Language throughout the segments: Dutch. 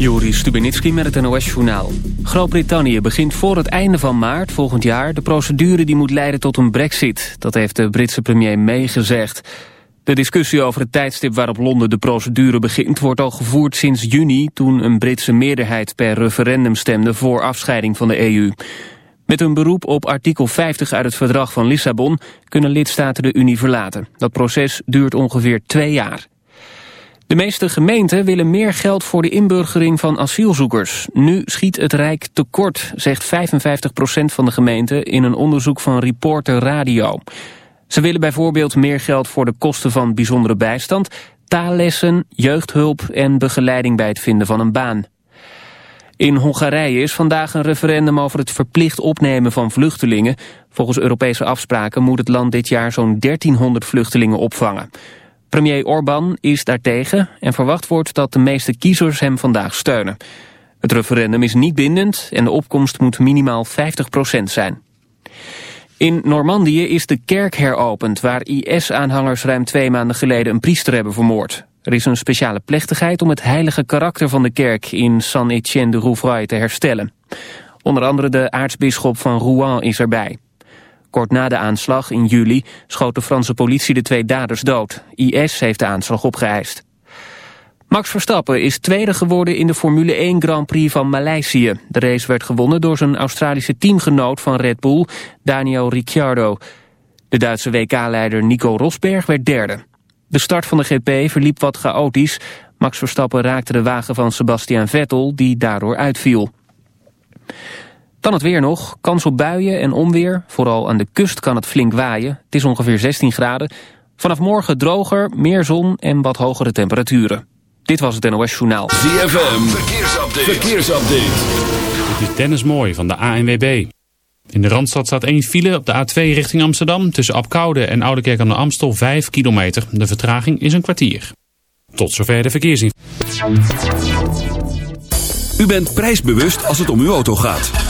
Juri Stubenitski met het NOS-journaal. Groot-Brittannië begint voor het einde van maart volgend jaar... de procedure die moet leiden tot een brexit. Dat heeft de Britse premier May gezegd. De discussie over het tijdstip waarop Londen de procedure begint... wordt al gevoerd sinds juni... toen een Britse meerderheid per referendum stemde... voor afscheiding van de EU. Met een beroep op artikel 50 uit het verdrag van Lissabon... kunnen lidstaten de Unie verlaten. Dat proces duurt ongeveer twee jaar. De meeste gemeenten willen meer geld voor de inburgering van asielzoekers. Nu schiet het Rijk tekort, zegt 55% van de gemeenten... in een onderzoek van Reporter Radio. Ze willen bijvoorbeeld meer geld voor de kosten van bijzondere bijstand... taallessen, jeugdhulp en begeleiding bij het vinden van een baan. In Hongarije is vandaag een referendum over het verplicht opnemen van vluchtelingen. Volgens Europese afspraken moet het land dit jaar zo'n 1300 vluchtelingen opvangen. Premier Orbán is daartegen en verwacht wordt dat de meeste kiezers hem vandaag steunen. Het referendum is niet bindend en de opkomst moet minimaal 50% zijn. In Normandië is de kerk heropend waar IS-aanhangers ruim twee maanden geleden een priester hebben vermoord. Er is een speciale plechtigheid om het heilige karakter van de kerk in Saint-Étienne de Rouvray te herstellen. Onder andere de aartsbisschop van Rouen is erbij. Kort na de aanslag in juli schoot de Franse politie de twee daders dood. IS heeft de aanslag opgeëist. Max Verstappen is tweede geworden in de Formule 1 Grand Prix van Maleisië. De race werd gewonnen door zijn Australische teamgenoot van Red Bull, Daniel Ricciardo. De Duitse WK-leider Nico Rosberg werd derde. De start van de GP verliep wat chaotisch. Max Verstappen raakte de wagen van Sebastian Vettel, die daardoor uitviel. Dan het weer nog. Kans op buien en onweer. Vooral aan de kust kan het flink waaien. Het is ongeveer 16 graden. Vanaf morgen droger, meer zon en wat hogere temperaturen. Dit was het NOS Journaal. ZFM, verkeersupdate. verkeersupdate. Dit is Dennis Mooi van de ANWB. In de Randstad staat één file op de A2 richting Amsterdam... tussen Apkoude en Oudekerk aan de Amstel 5 kilometer. De vertraging is een kwartier. Tot zover de verkeersinformatie. U bent prijsbewust als het om uw auto gaat.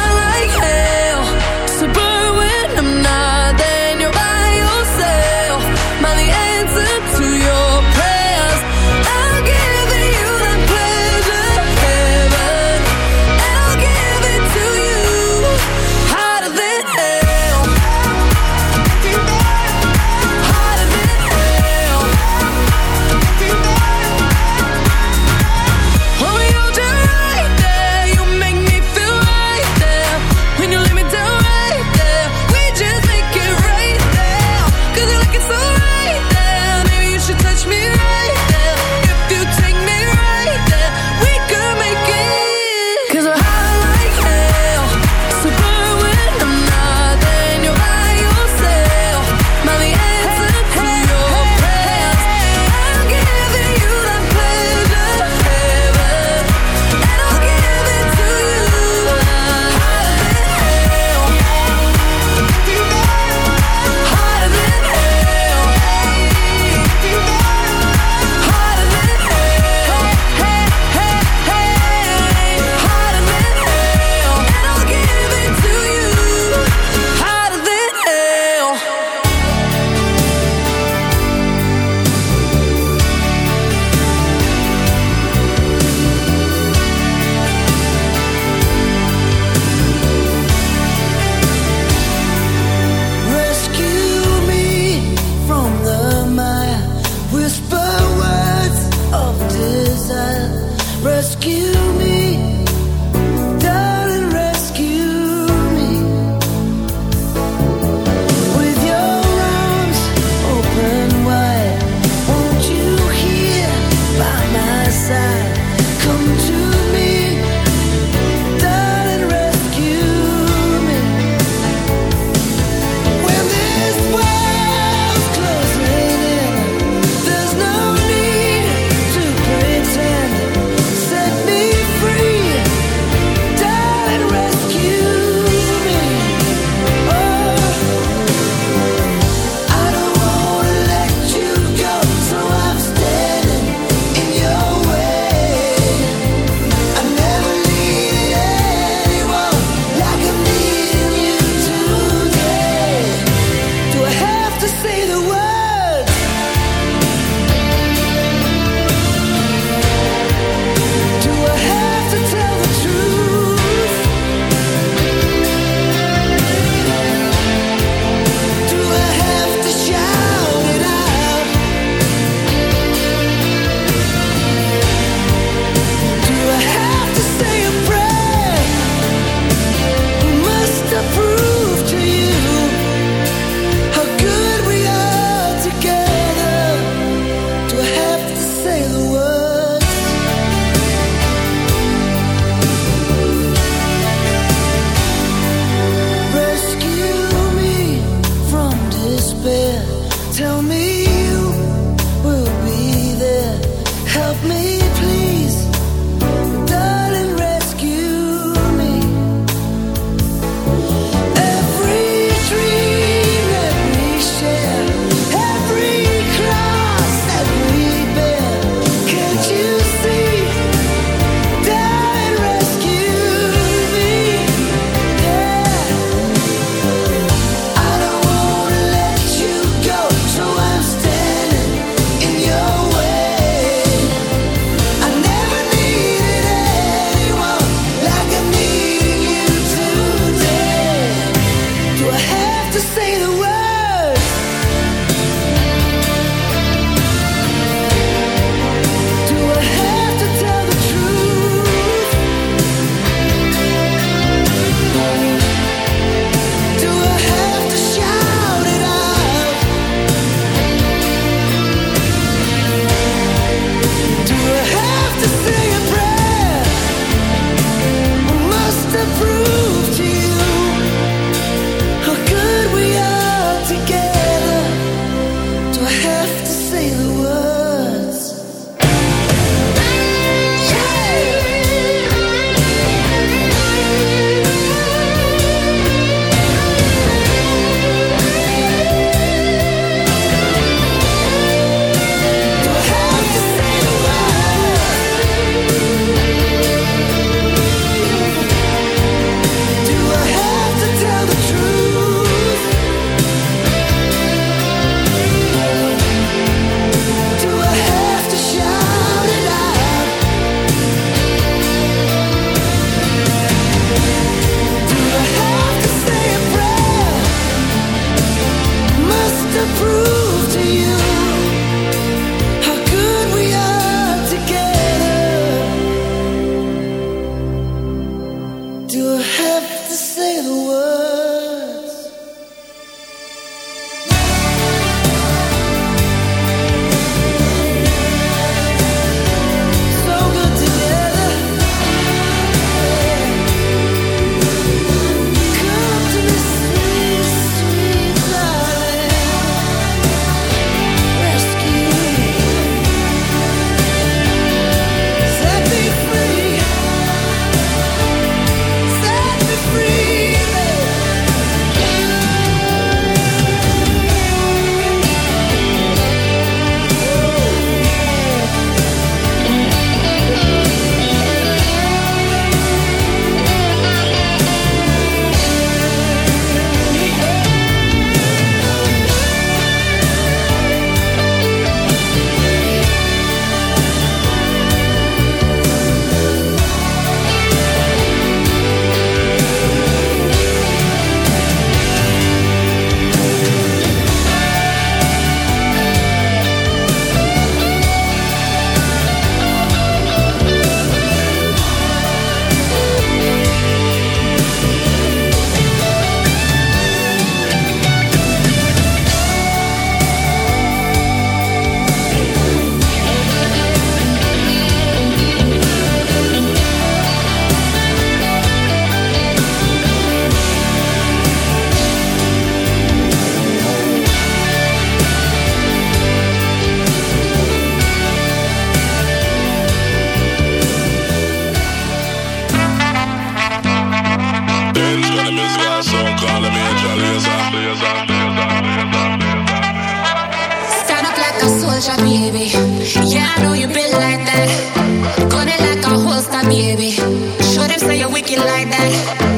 Them say you're wicked like that.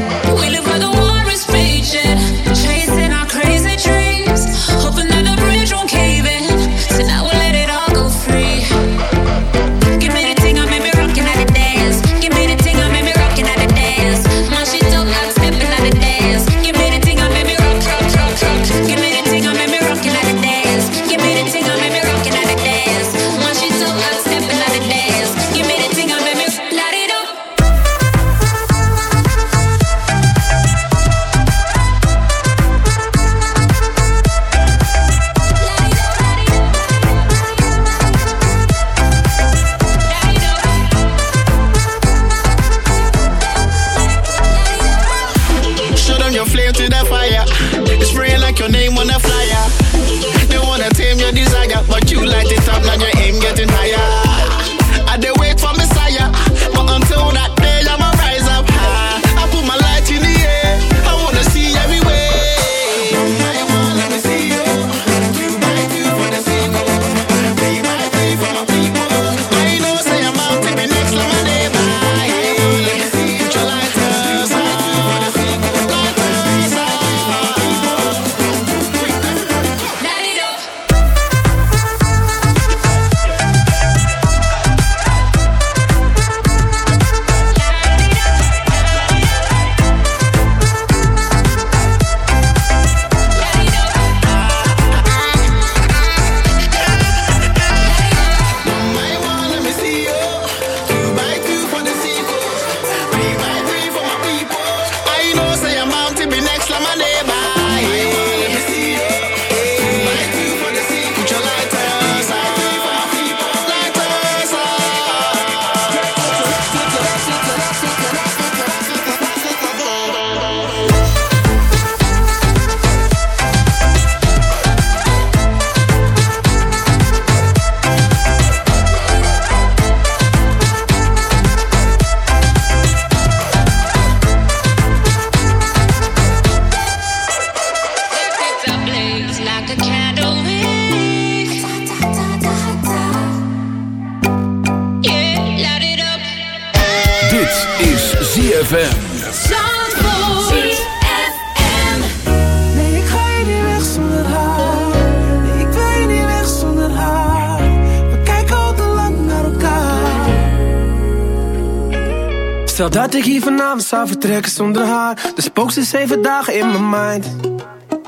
Stel dat ik hier vanavond zou vertrekken zonder haar. Dan spookt ze zeven dagen in mijn mind.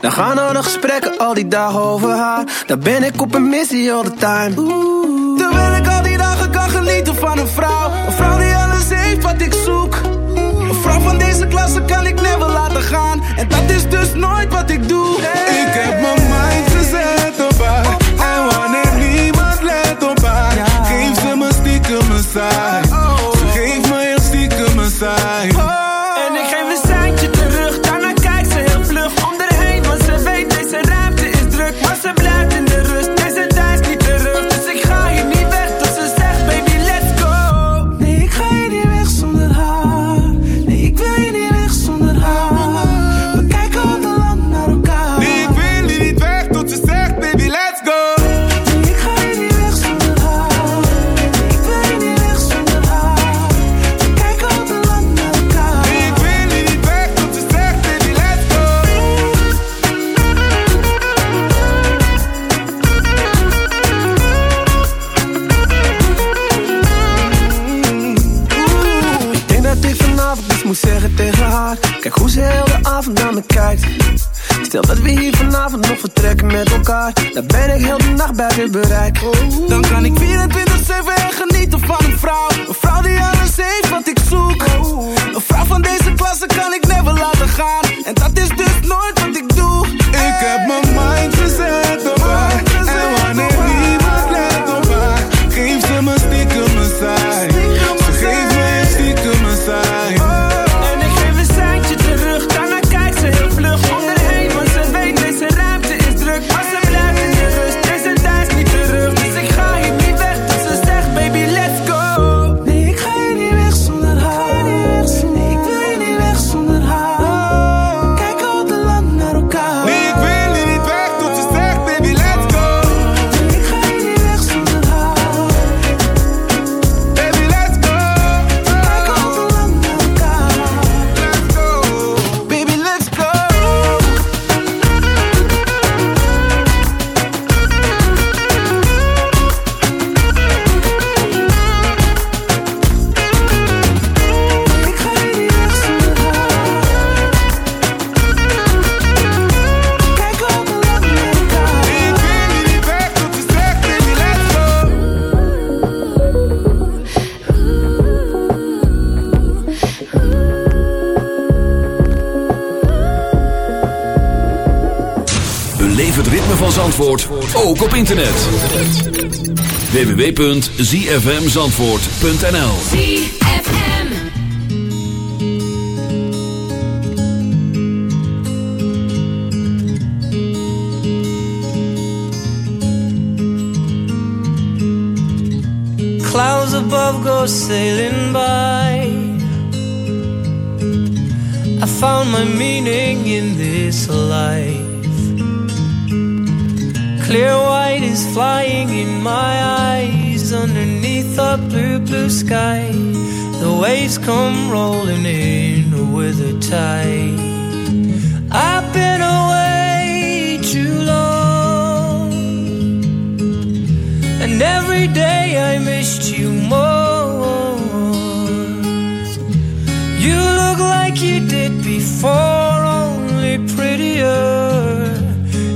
Dan gaan al de gesprekken al die dagen over haar. Dan ben ik op een missie all the time. Terwijl ik al die dagen kan genieten van een vrouw. Een vrouw die alles heeft wat ik zoek. Een vrouw van deze klasse kan ik never laten gaan. En dat is dus nooit wat ik doe. Ik heb mijn mind gezet op haar. En wanneer niemand let op haar, geeft ze me stiekem een saai. Buiten bereik Dan kan ik 24-7 en genieten van een vrouw Zandvoort, ook op internet. www.zfmzandvoort.nl Clouds above go sailing by. I found my meaning in this life. Clear white is flying in my eyes underneath a blue, blue sky. The waves come rolling in with a tide. I've been away too long. And every day I missed you more. You look like you did before,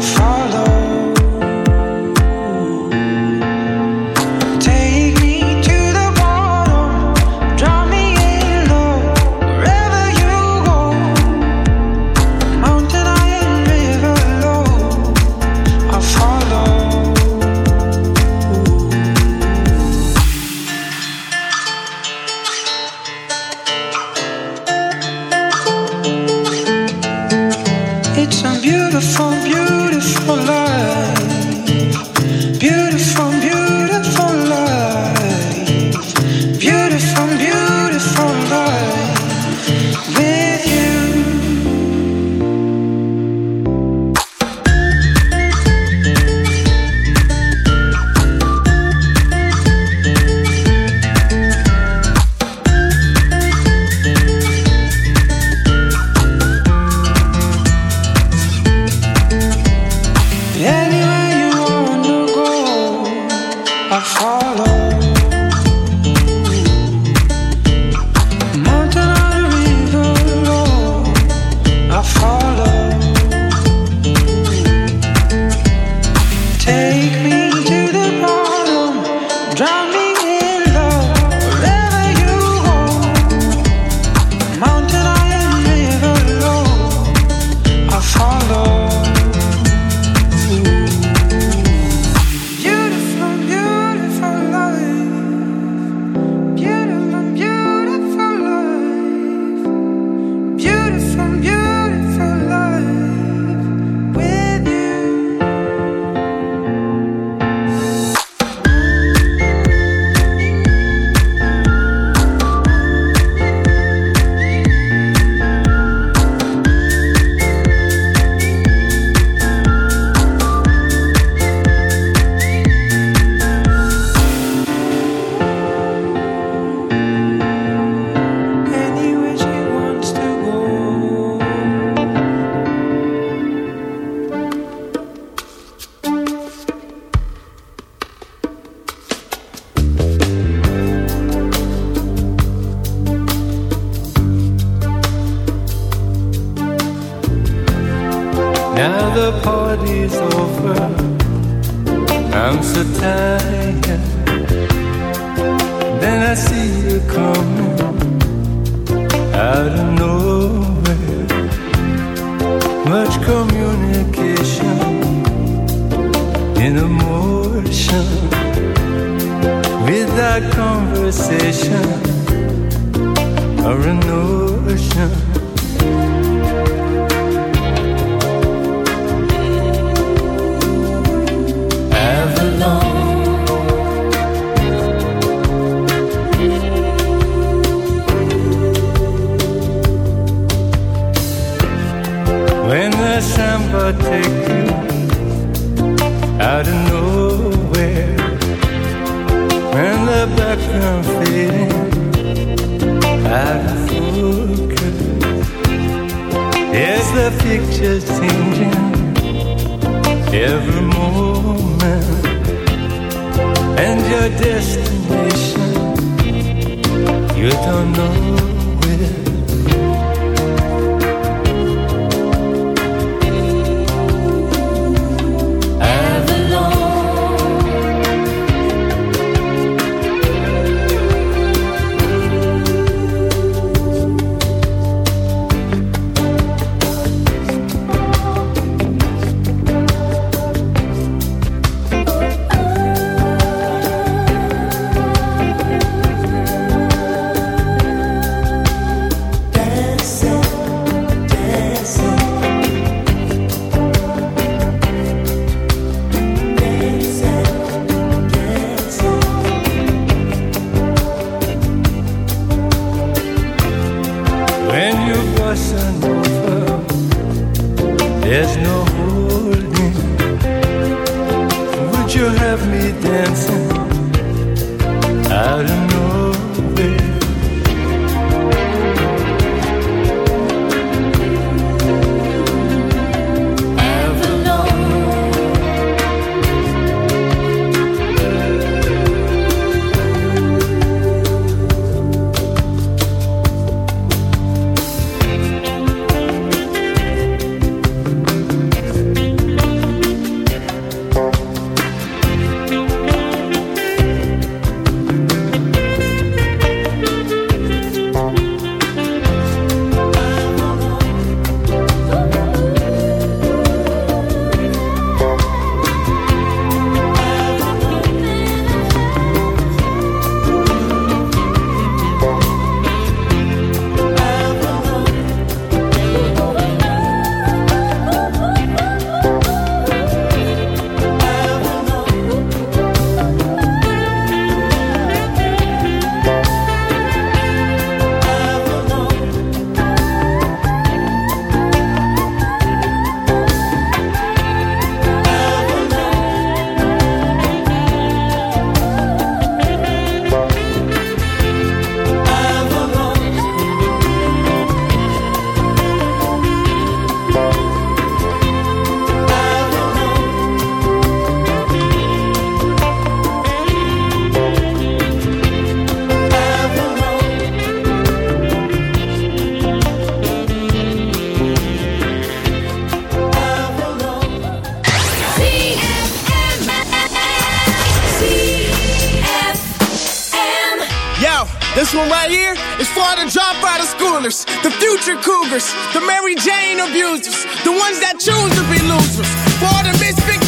Follow. abusers, the ones that choose to be losers. For all the misfits.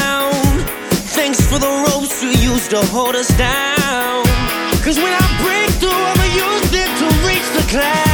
hold us down. Cause when I break through, I'ma use it to reach the clouds.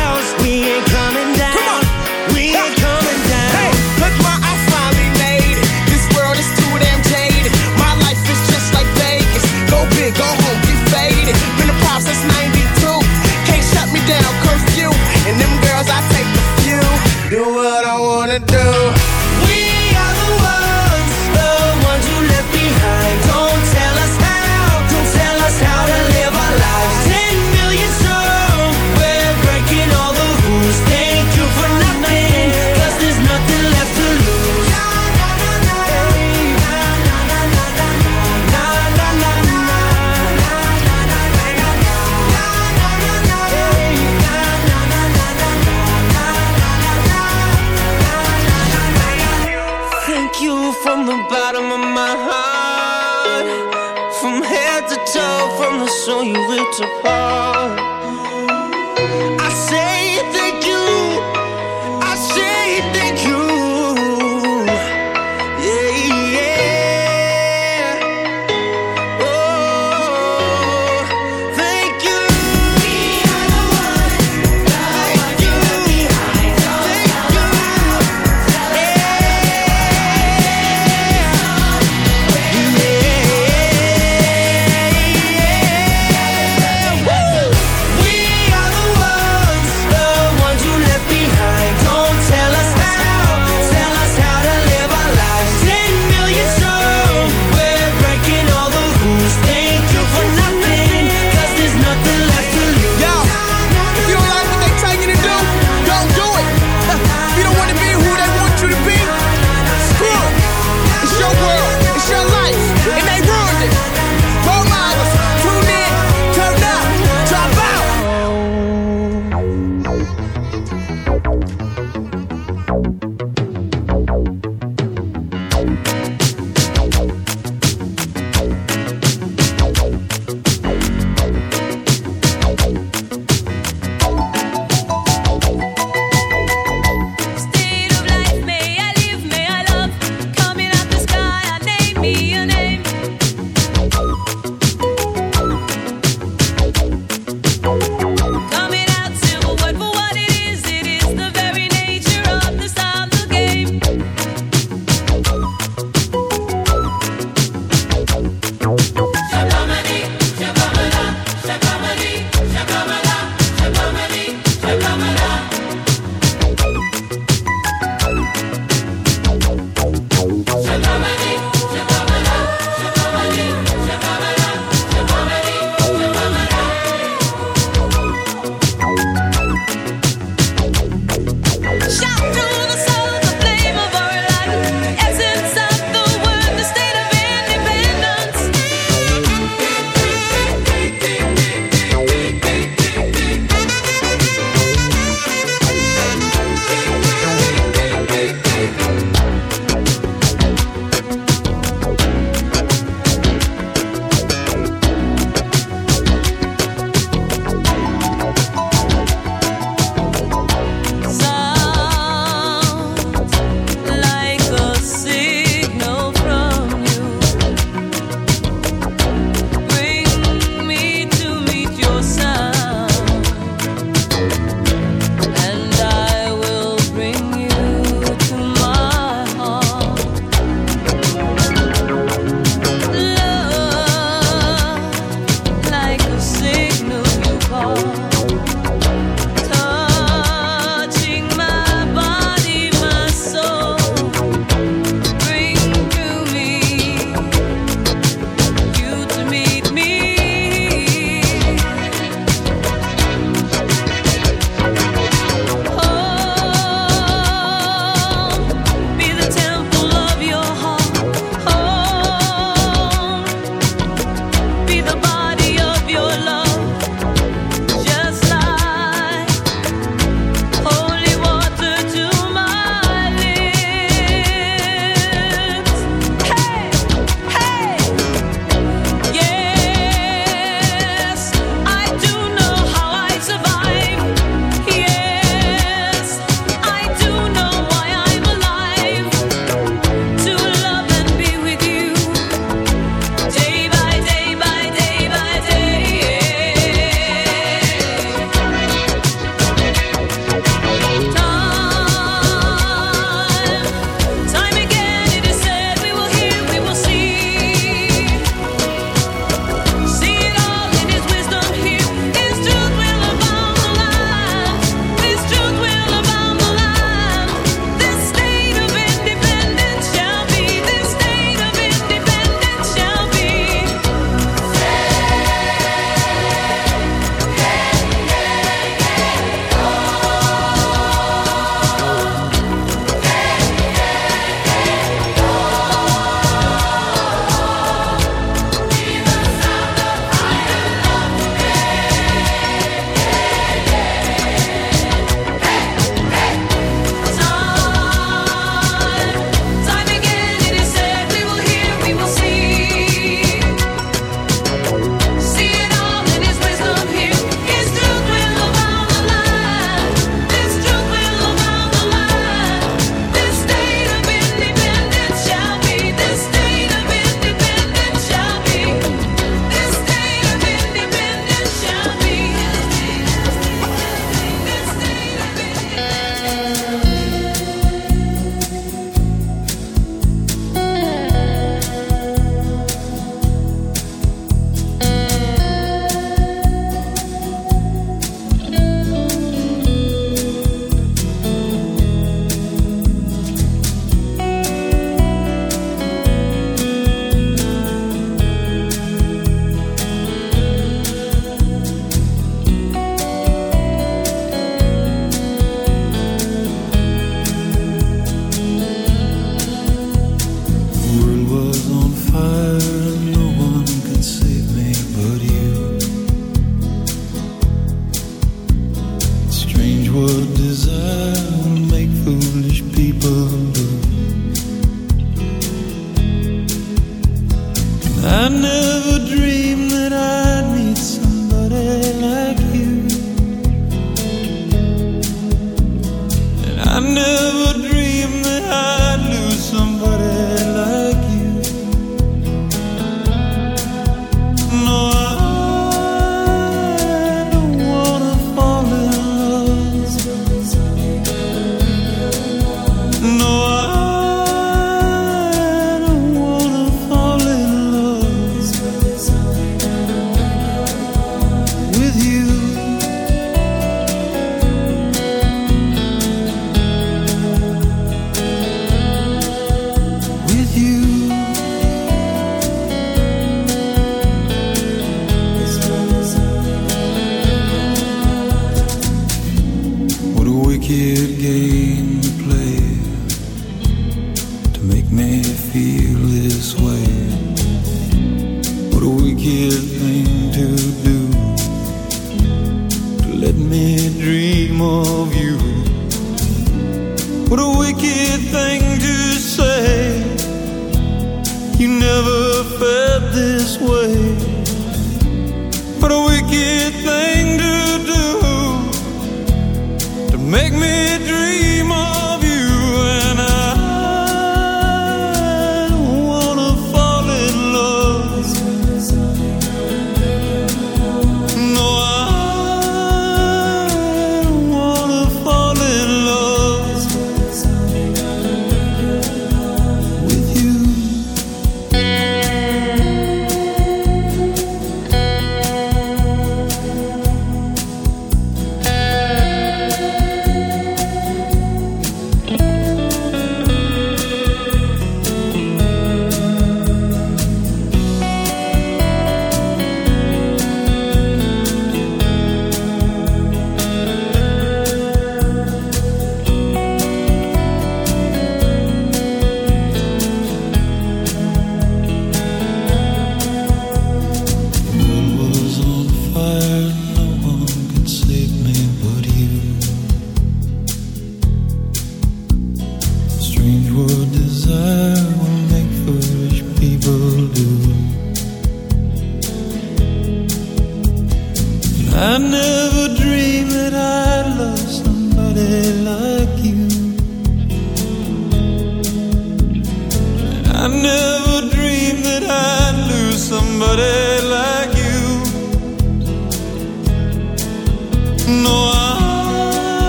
I never